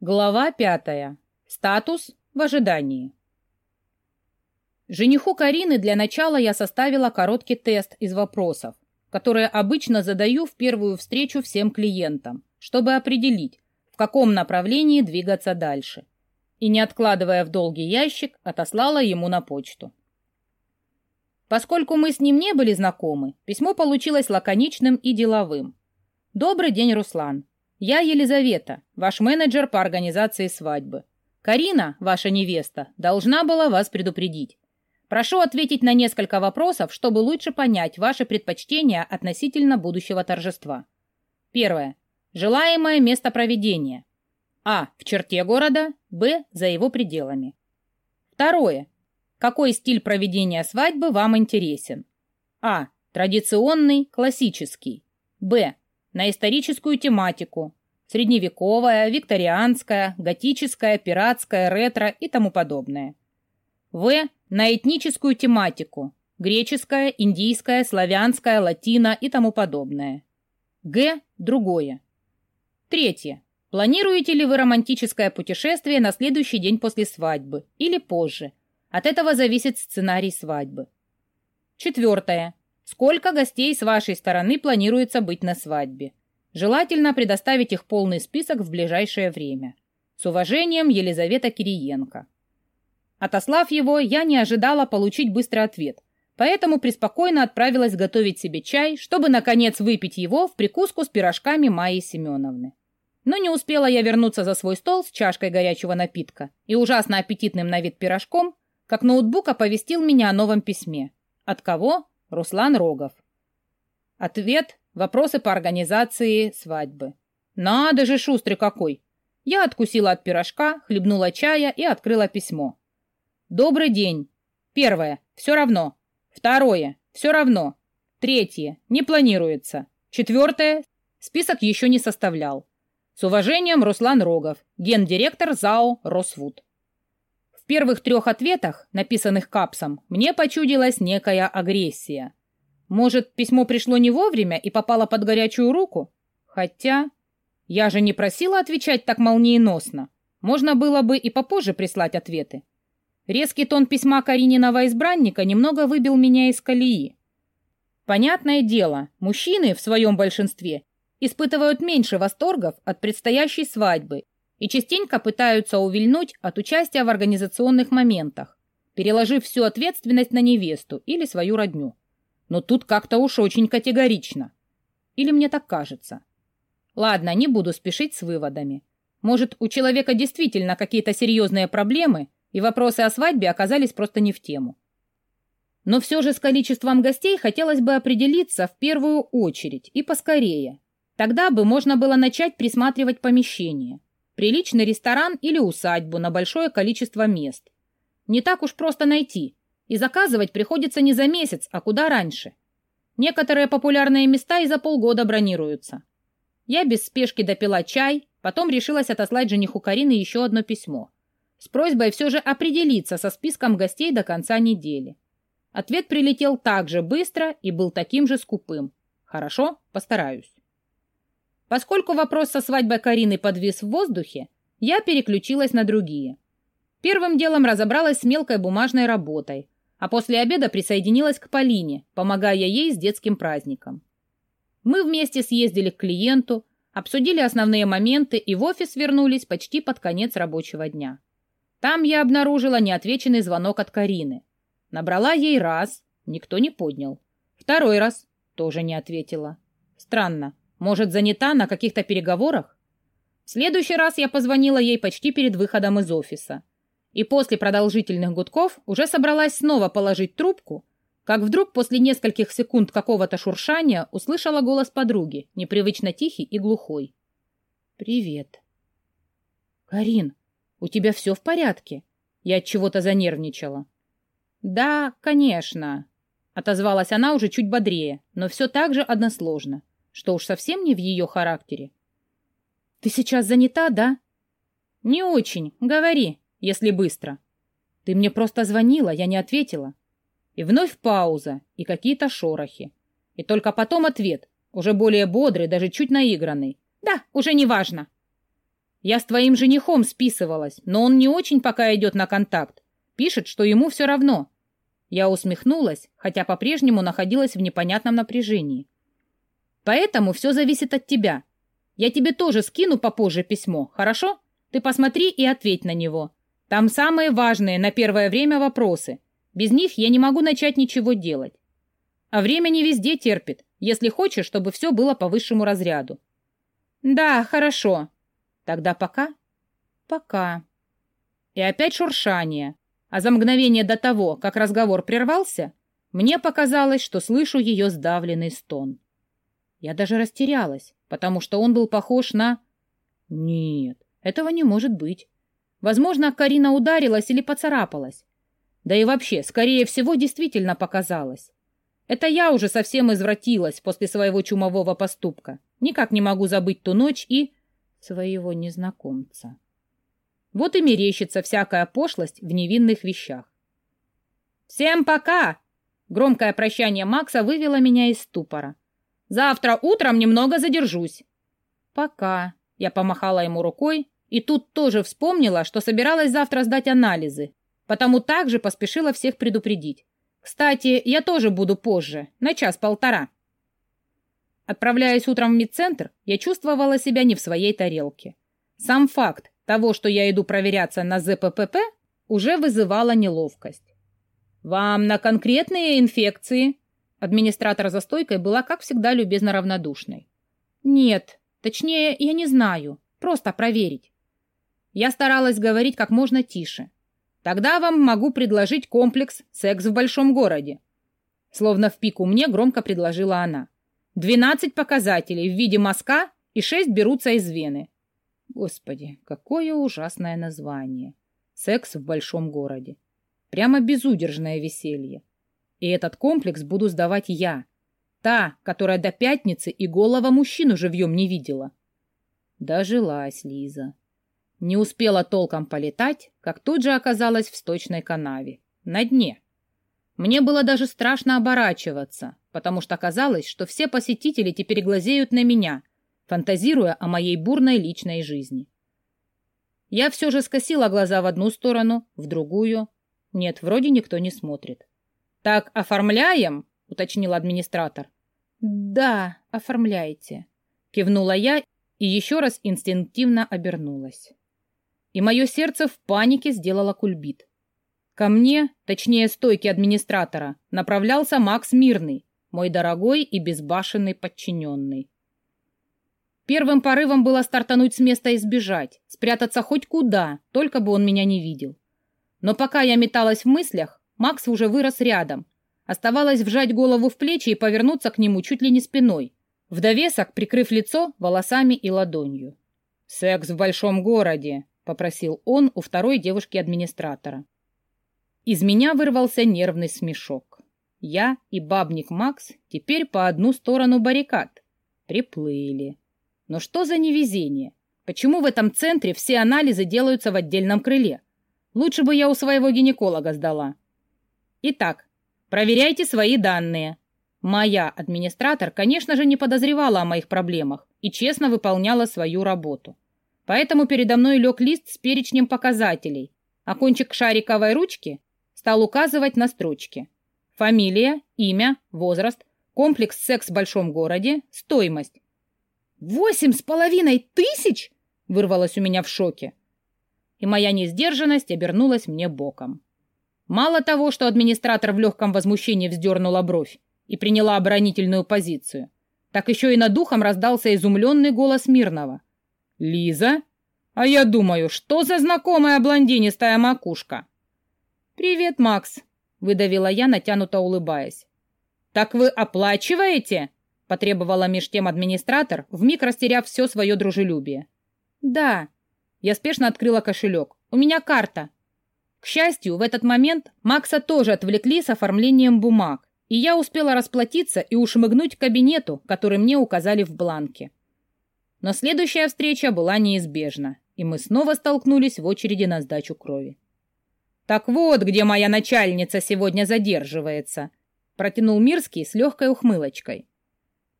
Глава пятая. Статус в ожидании. Жениху Карины для начала я составила короткий тест из вопросов, которые обычно задаю в первую встречу всем клиентам, чтобы определить, в каком направлении двигаться дальше. И, не откладывая в долгий ящик, отослала ему на почту. Поскольку мы с ним не были знакомы, письмо получилось лаконичным и деловым. «Добрый день, Руслан. Я Елизавета, ваш менеджер по организации свадьбы. Карина, ваша невеста, должна была вас предупредить. Прошу ответить на несколько вопросов, чтобы лучше понять ваши предпочтения относительно будущего торжества. Первое. Желаемое место проведения. А. В черте города. Б. За его пределами. Второе. Какой стиль проведения свадьбы вам интересен? А. Традиционный, классический. Б на историческую тематику – средневековая, викторианская, готическая, пиратская, ретро и тому подобное. В. На этническую тематику – греческая, индийская, славянская, латина и тому подобное. Г. Другое. Третье. Планируете ли вы романтическое путешествие на следующий день после свадьбы или позже? От этого зависит сценарий свадьбы. Четвертое. Сколько гостей с вашей стороны планируется быть на свадьбе? Желательно предоставить их полный список в ближайшее время. С уважением, Елизавета Кириенко. Отослав его, я не ожидала получить быстрый ответ, поэтому преспокойно отправилась готовить себе чай, чтобы, наконец, выпить его в прикуску с пирожками Майи Семеновны. Но не успела я вернуться за свой стол с чашкой горячего напитка и ужасно аппетитным на вид пирожком, как ноутбук оповестил меня о новом письме. От кого? Руслан Рогов. Ответ – вопросы по организации свадьбы. Надо же, шустрый какой! Я откусила от пирожка, хлебнула чая и открыла письмо. Добрый день. Первое. Все равно. Второе. Все равно. Третье. Не планируется. Четвертое. Список еще не составлял. С уважением, Руслан Рогов, гендиректор ЗАО «Росвуд» первых трех ответах, написанных капсом, мне почудилась некая агрессия. Может, письмо пришло не вовремя и попало под горячую руку? Хотя... Я же не просила отвечать так молниеносно. Можно было бы и попозже прислать ответы. Резкий тон письма Карининого избранника немного выбил меня из колеи. Понятное дело, мужчины в своем большинстве испытывают меньше восторгов от предстоящей свадьбы и частенько пытаются увильнуть от участия в организационных моментах, переложив всю ответственность на невесту или свою родню. Но тут как-то уж очень категорично. Или мне так кажется. Ладно, не буду спешить с выводами. Может, у человека действительно какие-то серьезные проблемы, и вопросы о свадьбе оказались просто не в тему. Но все же с количеством гостей хотелось бы определиться в первую очередь и поскорее. Тогда бы можно было начать присматривать помещение приличный ресторан или усадьбу на большое количество мест. Не так уж просто найти, и заказывать приходится не за месяц, а куда раньше. Некоторые популярные места и за полгода бронируются. Я без спешки допила чай, потом решилась отослать жениху Карины еще одно письмо с просьбой все же определиться со списком гостей до конца недели. Ответ прилетел так же быстро и был таким же скупым. Хорошо, постараюсь. Поскольку вопрос со свадьбой Карины подвис в воздухе, я переключилась на другие. Первым делом разобралась с мелкой бумажной работой, а после обеда присоединилась к Полине, помогая ей с детским праздником. Мы вместе съездили к клиенту, обсудили основные моменты и в офис вернулись почти под конец рабочего дня. Там я обнаружила неотвеченный звонок от Карины. Набрала ей раз, никто не поднял. Второй раз тоже не ответила. Странно, может, занята на каких-то переговорах? В следующий раз я позвонила ей почти перед выходом из офиса. И после продолжительных гудков уже собралась снова положить трубку, как вдруг после нескольких секунд какого-то шуршания услышала голос подруги, непривычно тихий и глухой. «Привет». «Карин, у тебя все в порядке?» Я от чего-то занервничала. «Да, конечно», — отозвалась она уже чуть бодрее, но все так же односложно что уж совсем не в ее характере. «Ты сейчас занята, да?» «Не очень. Говори, если быстро». «Ты мне просто звонила, я не ответила». И вновь пауза и какие-то шорохи. И только потом ответ, уже более бодрый, даже чуть наигранный. «Да, уже не важно». Я с твоим женихом списывалась, но он не очень пока идет на контакт. Пишет, что ему все равно. Я усмехнулась, хотя по-прежнему находилась в непонятном напряжении. Поэтому все зависит от тебя. Я тебе тоже скину попозже письмо, хорошо? Ты посмотри и ответь на него. Там самые важные на первое время вопросы. Без них я не могу начать ничего делать. А время не везде терпит, если хочешь, чтобы все было по высшему разряду. Да, хорошо. Тогда пока? Пока. И опять шуршание. А за мгновение до того, как разговор прервался, мне показалось, что слышу ее сдавленный стон. Я даже растерялась, потому что он был похож на... Нет, этого не может быть. Возможно, Карина ударилась или поцарапалась. Да и вообще, скорее всего, действительно показалось. Это я уже совсем извратилась после своего чумового поступка. Никак не могу забыть ту ночь и... своего незнакомца. Вот и мерещится всякая пошлость в невинных вещах. «Всем пока!» Громкое прощание Макса вывело меня из ступора. «Завтра утром немного задержусь». «Пока», — я помахала ему рукой, и тут тоже вспомнила, что собиралась завтра сдать анализы, потому также поспешила всех предупредить. Кстати, я тоже буду позже, на час-полтора. Отправляясь утром в медцентр, я чувствовала себя не в своей тарелке. Сам факт того, что я иду проверяться на ЗППП, уже вызывала неловкость. «Вам на конкретные инфекции?» Администратор за стойкой была, как всегда, любезно равнодушной. «Нет, точнее, я не знаю. Просто проверить». Я старалась говорить как можно тише. Тогда вам могу предложить комплекс «Секс в большом городе». Словно в пику мне громко предложила она. Двенадцать показателей в виде мазка и шесть берутся из вены. Господи, какое ужасное название. Секс в большом городе. Прямо безудержное веселье. И этот комплекс буду сдавать я. Та, которая до пятницы и голого мужчину живьем не видела. Дожилась Лиза. Не успела толком полетать, как тут же оказалась в сточной канаве. На дне. Мне было даже страшно оборачиваться, потому что казалось, что все посетители теперь глазеют на меня, фантазируя о моей бурной личной жизни. Я все же скосила глаза в одну сторону, в другую. Нет, вроде никто не смотрит. «Так оформляем?» — уточнил администратор. «Да, оформляйте», — кивнула я и еще раз инстинктивно обернулась и мое сердце в панике сделало кульбит. Ко мне, точнее стойке администратора, направлялся Макс Мирный, мой дорогой и безбашенный подчиненный. Первым порывом было стартануть с места и сбежать, спрятаться хоть куда, только бы он меня не видел. Но пока я металась в мыслях, Макс уже вырос рядом. Оставалось вжать голову в плечи и повернуться к нему чуть ли не спиной, в довесок прикрыв лицо волосами и ладонью. «Секс в большом городе», попросил он у второй девушки-администратора. Из меня вырвался нервный смешок. Я и бабник Макс теперь по одну сторону баррикад. Приплыли. Но что за невезение? Почему в этом центре все анализы делаются в отдельном крыле? Лучше бы я у своего гинеколога сдала. Итак, проверяйте свои данные. Моя администратор, конечно же, не подозревала о моих проблемах и честно выполняла свою работу. Поэтому передо мной лег лист с перечнем показателей, а кончик шариковой ручки стал указывать на строчки. Фамилия, имя, возраст, комплекс секс в большом городе, стоимость. «Восемь с половиной тысяч?» вырвалось у меня в шоке. И моя несдержанность обернулась мне боком. Мало того, что администратор в легком возмущении вздернула бровь и приняла оборонительную позицию, так еще и над духом раздался изумленный голос Мирного. «Лиза? А я думаю, что за знакомая блондинистая макушка?» «Привет, Макс», — выдавила я, натянуто улыбаясь. «Так вы оплачиваете?» — потребовала меж тем администратор, вмиг растеряв все свое дружелюбие. «Да». Я спешно открыла кошелек. «У меня карта». К счастью, в этот момент Макса тоже отвлекли с оформлением бумаг, и я успела расплатиться и ушмыгнуть к кабинету, который мне указали в бланке. Но следующая встреча была неизбежна, и мы снова столкнулись в очереди на сдачу крови. «Так вот, где моя начальница сегодня задерживается», — протянул Мирский с легкой ухмылочкой.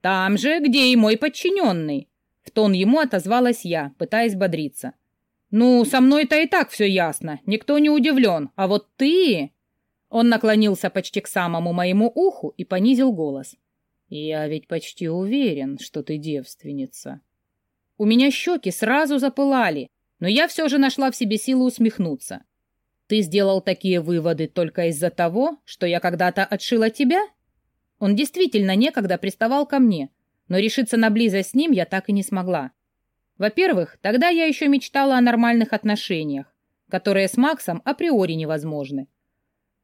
«Там же, где и мой подчиненный. В тон ему отозвалась я, пытаясь бодриться. «Ну, со мной-то и так все ясно, никто не удивлен, а вот ты...» Он наклонился почти к самому моему уху и понизил голос. «Я ведь почти уверен, что ты девственница». У меня щеки сразу запылали, но я все же нашла в себе силу усмехнуться. «Ты сделал такие выводы только из-за того, что я когда-то отшила тебя?» Он действительно некогда приставал ко мне, но решиться на близость с ним я так и не смогла. Во-первых, тогда я еще мечтала о нормальных отношениях, которые с Максом априори невозможны.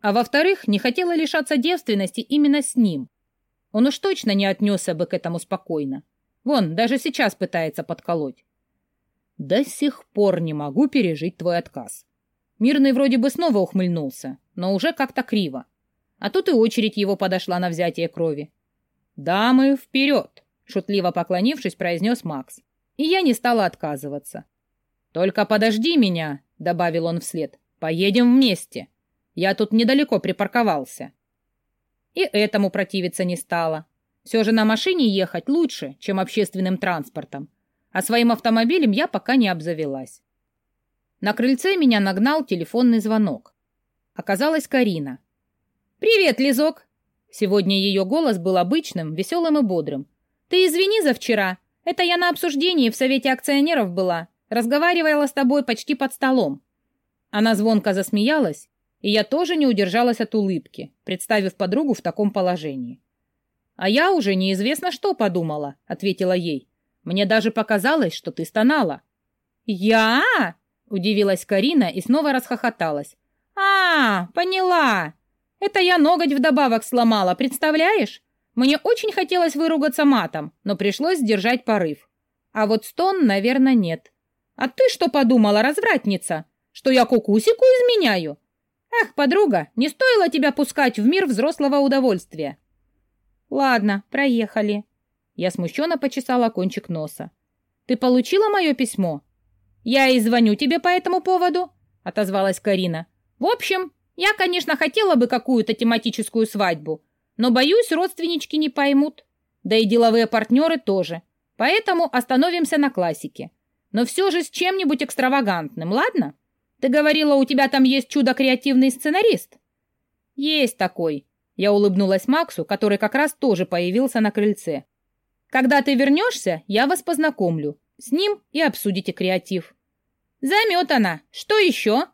А во-вторых, не хотела лишаться девственности именно с ним. Он уж точно не отнесся бы к этому спокойно. Вон, даже сейчас пытается подколоть. До сих пор не могу пережить твой отказ. Мирный вроде бы снова ухмыльнулся, но уже как-то криво. А тут и очередь его подошла на взятие крови. «Дамы, вперед!» — шутливо поклонившись, произнес Макс. И я не стала отказываться. «Только подожди меня!» — добавил он вслед. «Поедем вместе. Я тут недалеко припарковался». И этому противиться не стала. Все же на машине ехать лучше, чем общественным транспортом. А своим автомобилем я пока не обзавелась. На крыльце меня нагнал телефонный звонок. Оказалась Карина. «Привет, Лизок!» Сегодня ее голос был обычным, веселым и бодрым. «Ты извини за вчера. Это я на обсуждении в Совете акционеров была. Разговаривала с тобой почти под столом». Она звонко засмеялась, и я тоже не удержалась от улыбки, представив подругу в таком положении. «А я уже неизвестно что подумала», — ответила ей. «Мне даже показалось, что ты стонала». «Я?» — удивилась Карина и снова расхохоталась. «А, поняла. Это я ноготь вдобавок сломала, представляешь? Мне очень хотелось выругаться матом, но пришлось сдержать порыв. А вот стон, наверное, нет. А ты что подумала, развратница? Что я кукусику изменяю? Эх, подруга, не стоило тебя пускать в мир взрослого удовольствия. Ладно, проехали. Я смущенно почесала кончик носа. Ты получила мое письмо? Я и звоню тебе по этому поводу, отозвалась Карина. В общем, я, конечно, хотела бы какую-то тематическую свадьбу, но, боюсь, родственнички не поймут. Да и деловые партнеры тоже. Поэтому остановимся на классике. Но все же с чем-нибудь экстравагантным, ладно? Ты говорила, у тебя там есть чудо-креативный сценарист? Есть такой. Я улыбнулась Максу, который как раз тоже появился на крыльце. Когда ты вернешься, я вас познакомлю. С ним и обсудите креатив. Заметана. Что еще?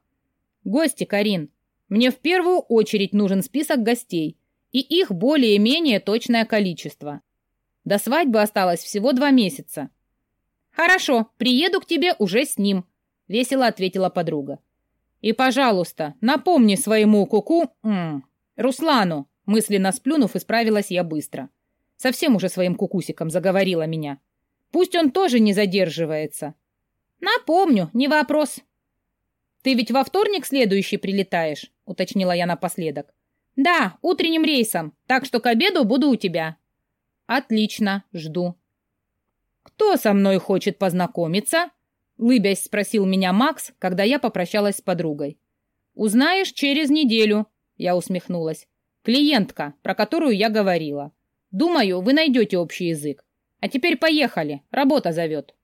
Гости, Карин. Мне в первую очередь нужен список гостей и их более-менее точное количество. До свадьбы осталось всего два месяца. «Хорошо, приеду к тебе уже с ним», — весело ответила подруга. «И, пожалуйста, напомни своему куку, -ку, Руслану», мысленно сплюнув, исправилась я быстро. Совсем уже своим кукусиком заговорила меня. «Пусть он тоже не задерживается». «Напомню, не вопрос», «Ты ведь во вторник следующий прилетаешь?» — уточнила я напоследок. «Да, утренним рейсом, так что к обеду буду у тебя». «Отлично, жду». «Кто со мной хочет познакомиться?» — лыбясь спросил меня Макс, когда я попрощалась с подругой. «Узнаешь через неделю», — я усмехнулась. «Клиентка, про которую я говорила. Думаю, вы найдете общий язык. А теперь поехали, работа зовет».